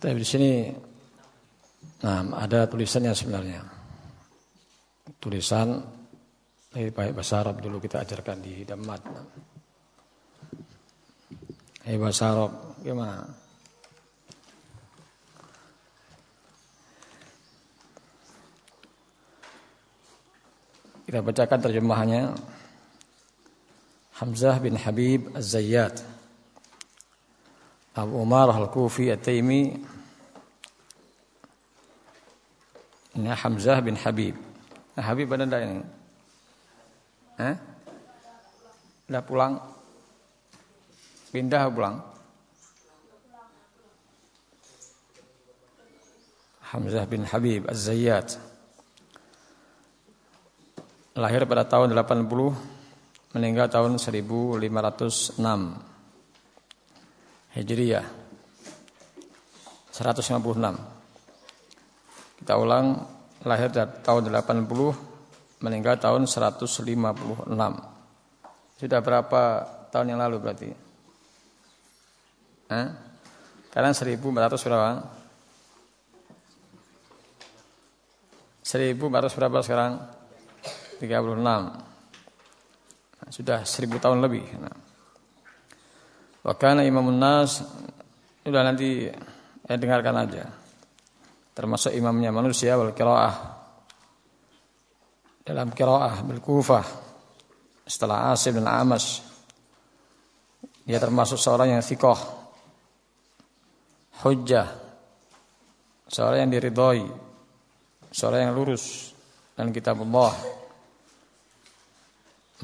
Tapi di sini nah, ada tulisannya sebenarnya. Tulisan dari bahasa Arab dulu kita ajarkan di Damat. Hei bahasa Arab gimana? Kita bacakan terjemahannya. Hamzah bin Habib Az-Zayyad Abu Umar Al-Kufi At-Taimi Ini Hamzah bin Habib nah, Habib ada enggak ini? Eh? Udah pulang? Pindah pulang? Hamzah bin Habib Az-Zayyad Lahir pada tahun 80 meninggal tahun 1506 Hijriah 156 kita ulang lahir tahun 80 meninggal tahun 156 sudah berapa tahun yang lalu berarti eh? Karena 1400 berapa 1400 berapa sekarang 36 sudah seribu tahun lebih. Nah. Wakana Imam Nas sudah nanti ya dengarkan aja. Termasuk imamnya manusia wal qiraah. Dalam qiraah bil Kufah. Setelah Asim dan Amas dia termasuk seorang yang sikoh hujjah. Seorang yang diridhoi. Seorang yang lurus. Dan kitab Allah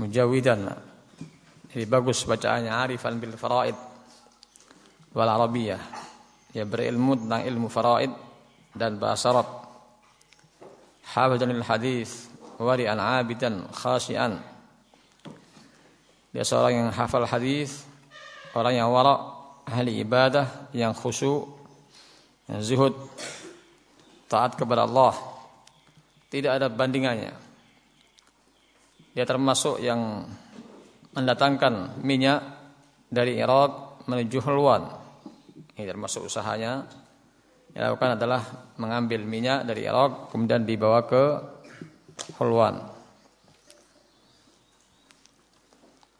mujawidan. Jadi bagus bacaannya. Arifan bil faraid. Wal arabiyah. Ya berilmu tentang ilmu faraid dan bahasa Arab hafizanil hadis wari'an abidan khasyian dia seorang yang hafal hadis orang yang wara ahli ibadah yang khusyuk yang zuhud taat kepada Allah tidak ada bandingannya dia termasuk yang mendatangkan minyak dari Irak menuju Hulwan. Ini termasuk usahanya. Yang dilakukan adalah mengambil minyak dari Irak kemudian dibawa ke Hulwan.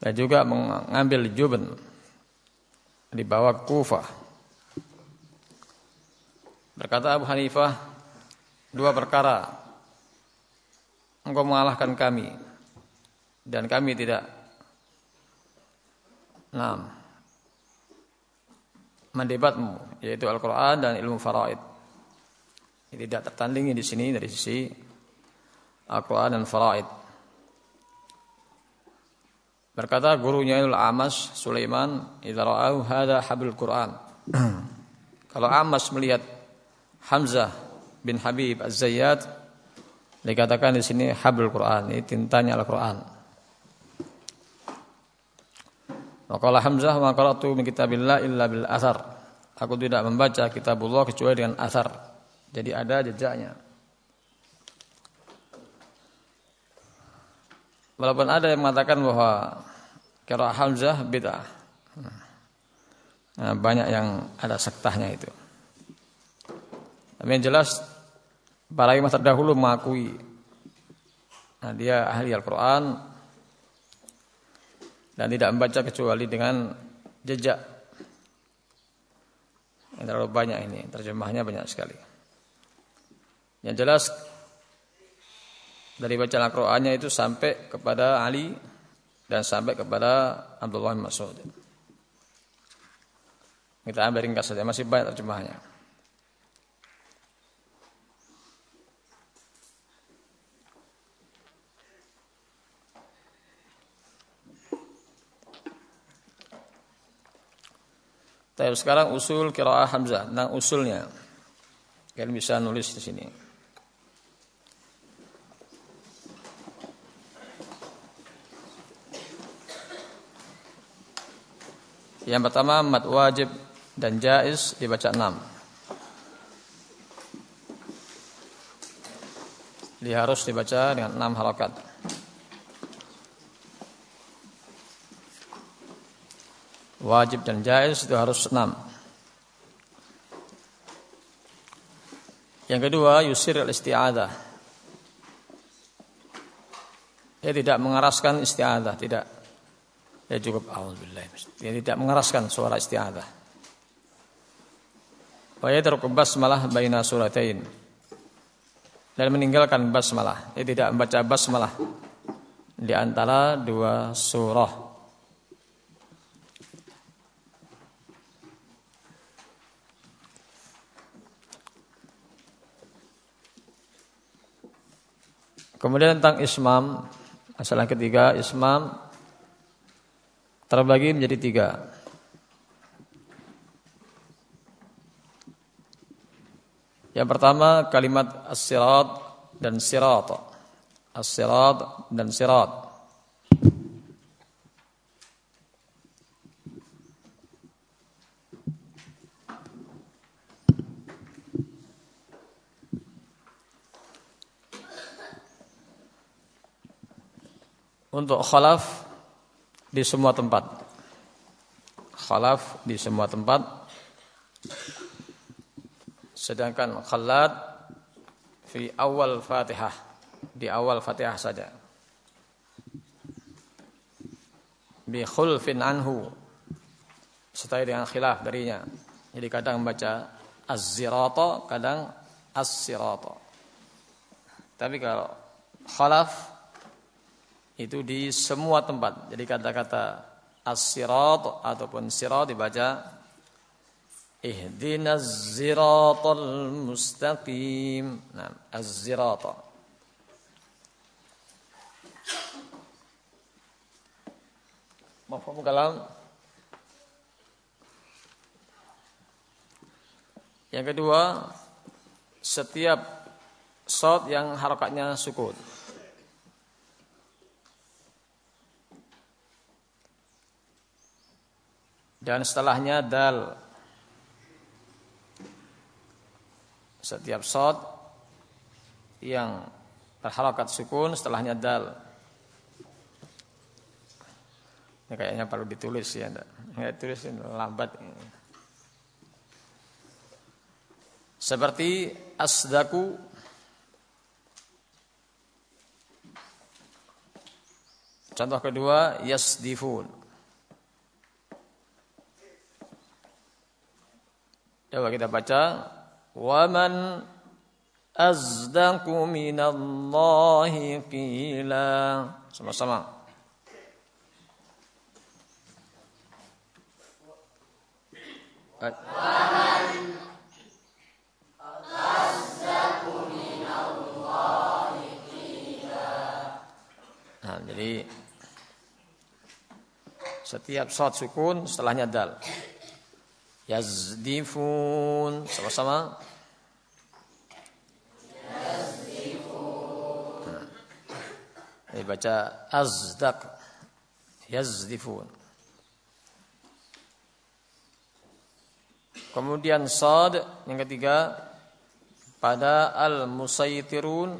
Dan juga mengambil juben dibawa ke Kufah. Berkata Abu Hanifah, dua perkara engkau mengalahkan kami dan kami tidak nah, mendebatmu yaitu Al-Qur'an dan ilmu faraid. Tidak tertandingi di sini dari sisi Al-Qur'an dan faraid. Berkata gurunya Al-Amas Sulaiman, "Idza ra'au hadza hablul Qur'an." Kalau Amas melihat Hamzah bin Habib Az-Zayyad dikatakan di sini hablul Quran, ini tintanya Al-Qur'an. Waqala Hamzah wa qara'tu min kitabillah illa bil asar. Aku tidak membaca kitabullah kecuali dengan asar. Jadi ada jejaknya. Walaupun ada yang mengatakan bahwa kira Hamzah bid'ah. Nah, banyak yang ada sektahnya itu. Tapi yang jelas para imam terdahulu mengakui nah, dia ahli Al-Quran dan tidak membaca kecuali dengan jejak. Yang terlalu banyak ini, terjemahnya banyak sekali. Yang jelas dari bacaan Al-Qur'annya itu sampai kepada Ali dan sampai kepada Abdullah bin Mas'ud. Kita ambil ringkas saja, masih banyak terjemahnya. Tapi sekarang usul kiraah Hamzah, nah usulnya. Kalian bisa nulis di sini. Yang pertama mat wajib dan jaiz dibaca enam. Dia harus dibaca dengan enam halakat. Wajib dan jais itu harus enam. Yang kedua, yusir al-isti'adah. Dia tidak mengeraskan isti'adah, tidak. Dia cukup auzubillah. Dia tidak mengeraskan suara isti'adah. Wa yatruku basmalah baina suratain. Dan meninggalkan basmalah. Dia tidak membaca basmalah di antara dua surah. Kemudian tentang ismam, masalah ketiga ismam terbagi menjadi tiga. Yang pertama kalimat as-sirat dan sirat. As-sirat dan sirat. Untuk khalaf di semua tempat. Khalaf di semua tempat. Sedangkan khalat fi awal Fatihah, di awal Fatihah saja. Bi khulfin anhu setelah dengan khilaf darinya. Jadi kadang membaca az-zirata, kadang as-sirata. Tapi kalau khalaf itu di semua tempat. Jadi kata-kata as-sirat ataupun sirat dibaca ihdinaz ziratal mustaqim. Nah, az-zirata. Mafhum kalam? Yang kedua, setiap shot yang harokatnya sukun. Dan setelahnya dal. Setiap shot yang berharakat sukun setelahnya dal. Ini kayaknya perlu ditulis ya nggak tulis lambat seperti asdaku. Contoh kedua yasdifun Coba kita baca. Waman azdaku minallahi qila. Sama-sama. Waman. Nah, jadi setiap saat sukun setelahnya dal. Yazdifun sama-sama. Yazdifun. Nah, baca azdak. Yazdifun. Kemudian sad yang ketiga pada al-musaytirun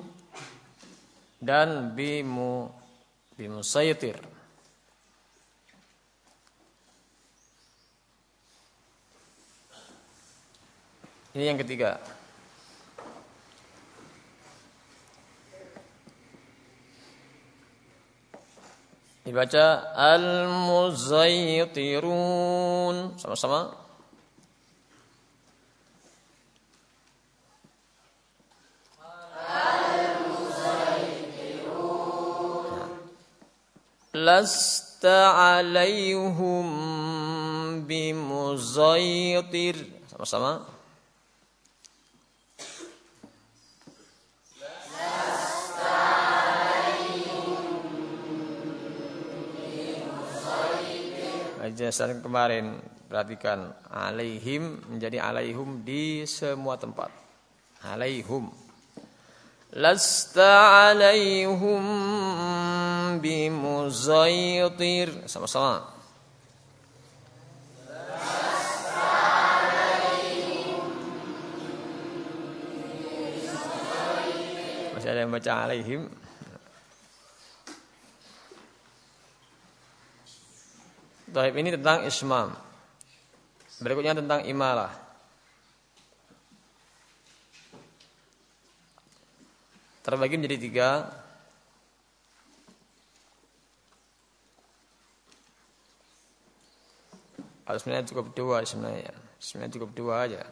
dan bimu bimusaytir. Ini yang ketiga. Dibaca al-muzaytirun sama-sama. Lasta alaihum bimuzaytir sama-sama. Penjelasan kemarin perhatikan alaihim menjadi alaihum di semua tempat. Alaihum. Lasta alaihum bimuzaitir. Sama-sama. Masih ada yang baca alaihim? Taib ini tentang ismam. Berikutnya tentang imalah. terbagi menjadi tiga. Kalau sebenarnya cukup dua sebenarnya. Sebenarnya cukup dua aja.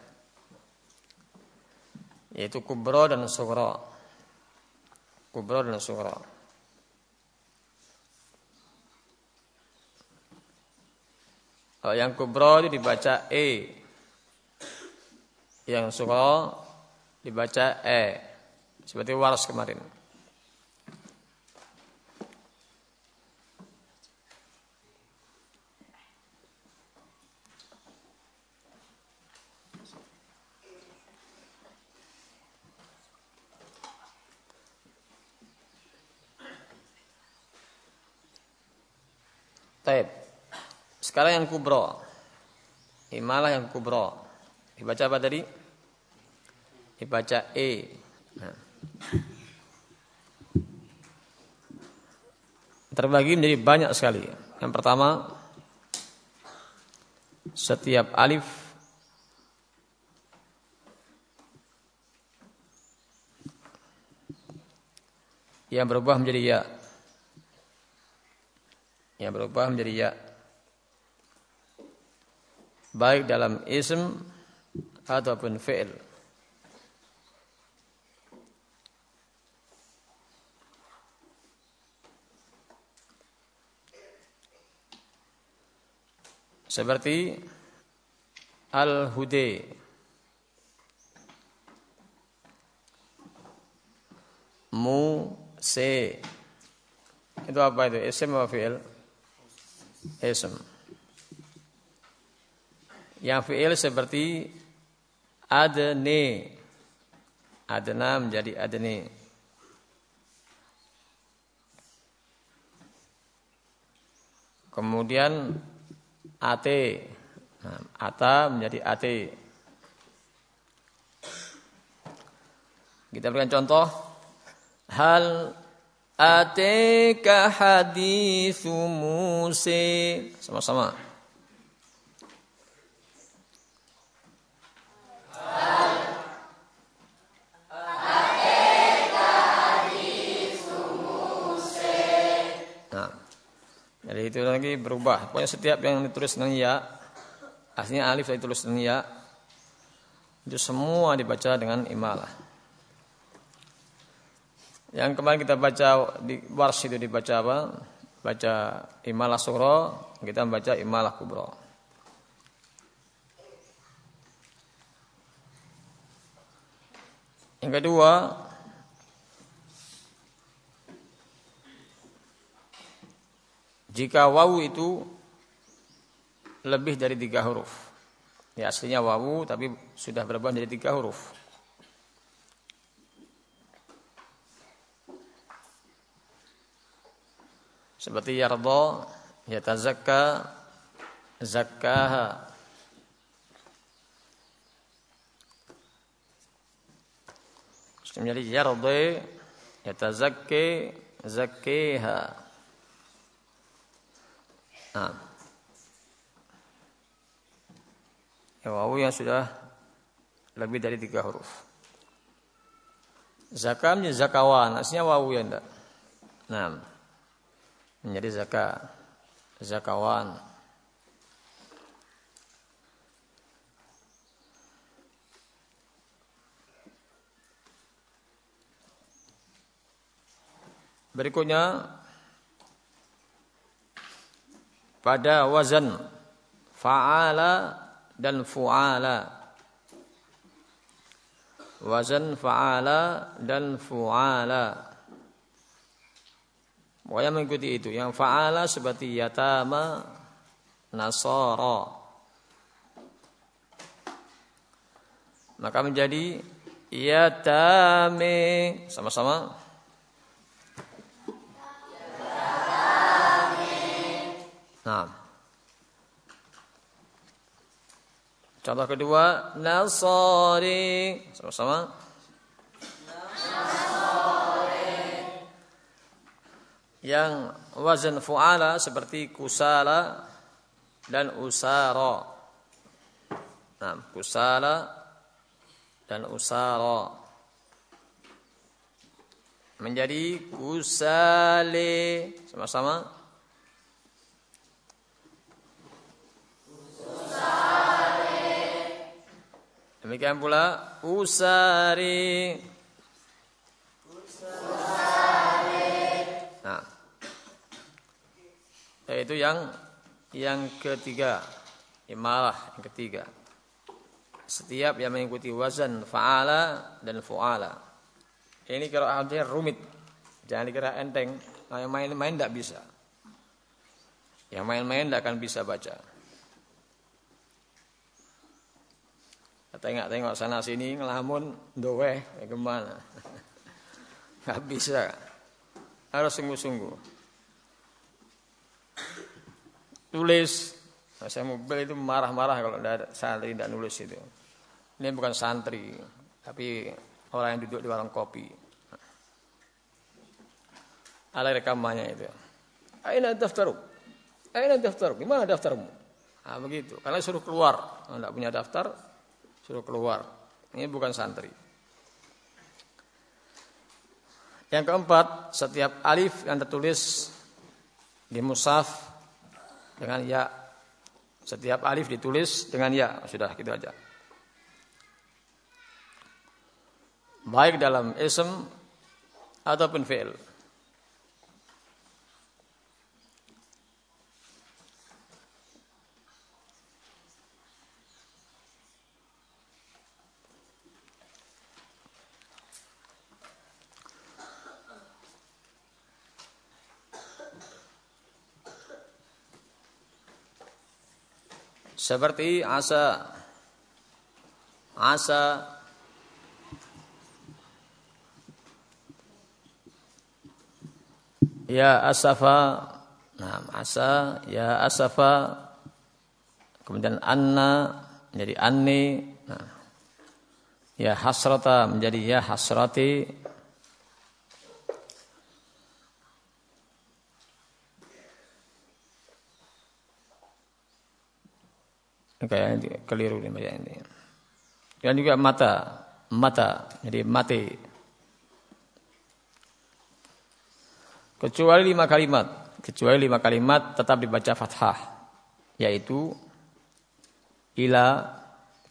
Yaitu kubro dan sugro. Kubro dan sugro. Kalau yang kubro itu dibaca E. Yang sugro dibaca E. Seperti waras kemarin. Taib. Sekarang yang kubro. Imalah yang kubro. Dibaca apa tadi? Dibaca E. Nah. Terbagi menjadi banyak sekali. Yang pertama, setiap alif yang berubah menjadi ya. Yang berubah menjadi ya. Baik dalam ism ataupun fi'il. Seperti Al-Hude Mu Se Itu apa itu? Isim apa fi'il? Isim Yang fi'il seperti Adne Adna menjadi adne Kemudian AT. Nah, ata menjadi AT. Kita berikan contoh. Hal ateka hadithu Musa. Sama-sama. Itu lagi berubah. Pokoknya setiap yang ditulis dengan ya, aslinya alif ditulis dengan ya, itu semua dibaca dengan imalah. Yang kemarin kita baca di wars itu dibaca apa? Baca imalah suro, kita membaca imalah kubro. Yang kedua, Jika wawu itu lebih dari tiga huruf. Ya aslinya wawu tapi sudah berubah menjadi tiga huruf. Seperti yardo, yatazakka, zakkaha. Menjadi yardo, yatazakki, zakkiha. Nah. Ya, wawu yang sudah lebih dari tiga huruf. Zakamnya zakawan, aslinya wawu ya enggak. Nah, menjadi zakat, zakawan. Berikutnya pada wazan fa'ala dan fu'ala. Wazan fa'ala dan fu'ala. Pokoknya mengikuti itu. Yang fa'ala seperti yatama, nasara. Maka menjadi yatame. Sama-sama. Nah. Contoh kedua, Nasari. Sama-sama. Yang wazan fu'ala seperti kusala dan usara. Nah, kusala dan usara. menjadi kusale. Sama-sama. Demikian pula usari. Nah. Yaitu yang yang ketiga. Imalah yang ketiga. Setiap yang mengikuti wazan fa'ala dan fu'ala. Ini kalau artinya rumit. Jangan dikira enteng. Yang main-main tidak bisa. Yang main-main tidak akan bisa baca. Tengok-tengok sana sini ngelamun doeh ya ke mana? Gak bisa. Harus sungguh-sungguh. Tulis. Nah, saya mobil itu marah-marah kalau ada santri tidak nulis itu. Ini bukan santri, tapi orang yang duduk di warung kopi. Ada rekamannya itu. Aina daftaruk? Aina daftaruk? Gimana daftarmu? Nah, begitu. Karena suruh keluar. Tidak punya daftar, suruh keluar. Ini bukan santri. Yang keempat, setiap alif yang tertulis di musaf dengan ya. Setiap alif ditulis dengan ya. Sudah gitu aja. baik dalam ism ataupun fi'il. Seperti asa asa. Ya asafa. Nah asa. Ya asafa. Kemudian anna menjadi anni. Nah, ya hasrata menjadi ya hasrati kayak keliru ini ini dan juga mata mata jadi mati Kecuali lima kalimat. Kecuali lima kalimat tetap dibaca fathah. Yaitu ila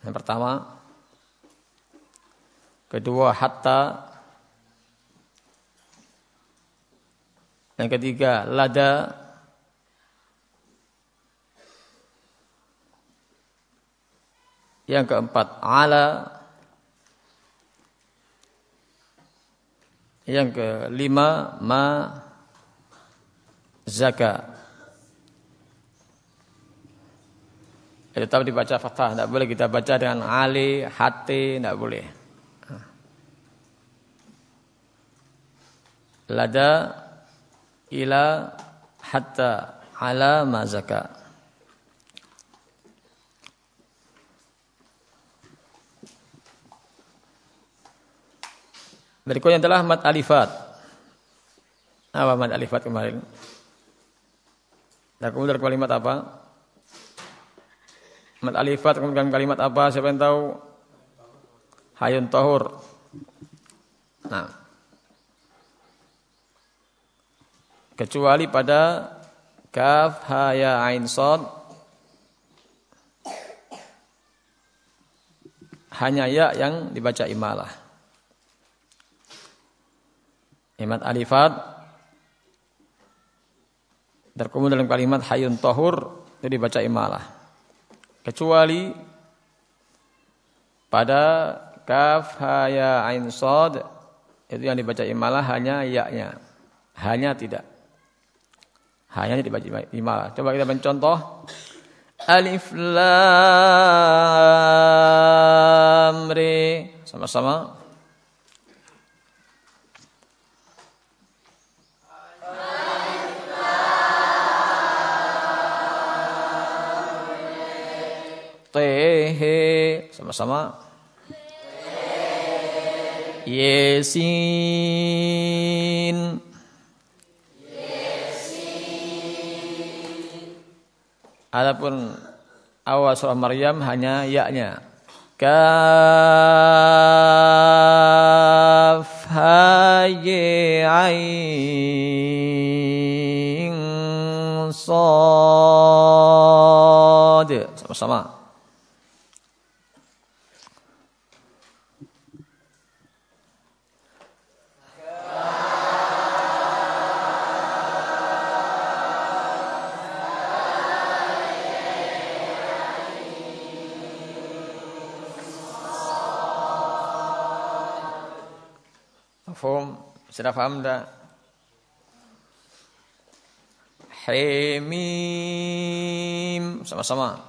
yang pertama. Kedua hatta. Yang ketiga lada. Yang keempat ala. Yang kelima ma zakat. Itu tetap dibaca fathah, tidak boleh kita baca dengan ali, hati, tidak boleh. Lada ila hatta ala mazaka. Berikutnya adalah mat alifat. Apa mat alifat kemarin? Nah, kemudian kalimat apa? Mat alifat kemudian kalimat apa? Siapa yang tahu? Hayun tahur. Nah. Kecuali pada kaf ha ya ain sad hanya ya yang dibaca imalah. Imat alifat terkumpul dalam kalimat hayun tohur itu dibaca imalah. Kecuali pada kaf haya ain sod itu yang dibaca imalah hanya ya-nya. Hanya tidak. Hanya dibaca imalah. Coba kita mencontoh. Alif lam re sama-sama Tehe sama-sama. Yesin. Adapun awal surah Maryam hanya ya-nya. Kaf kaf ha ye ain sad sama-sama Sudah paham tak? Hemim sama-sama.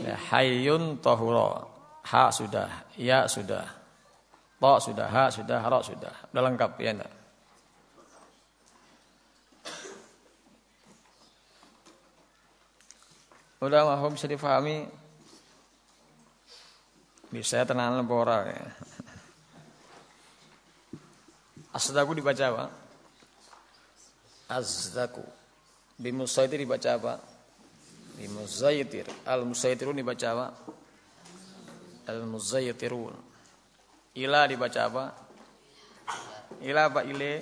Ya, hayyun tahura. Ha sudah, ya sudah. Ta sudah, ha sudah, ra sudah. Sudah lengkap ya enggak? Udah mahum bisa difahami? Bisa tenanan apa ya. Asdaku dibaca apa? Azdaku. Bimusaitir dibaca apa? Bimuzaitir. Al-musaitirun dibaca apa? Al-muzaitirun. Ila dibaca apa? Ila apa ile?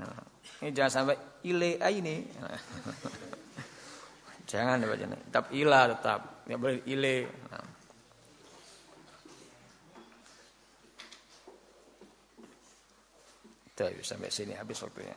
Nah, ini jangan sampai ile ini. jangan dibaca. Tetap ila tetap. Tidak boleh ile. Nah. Tuh, sampai sini habis waktunya.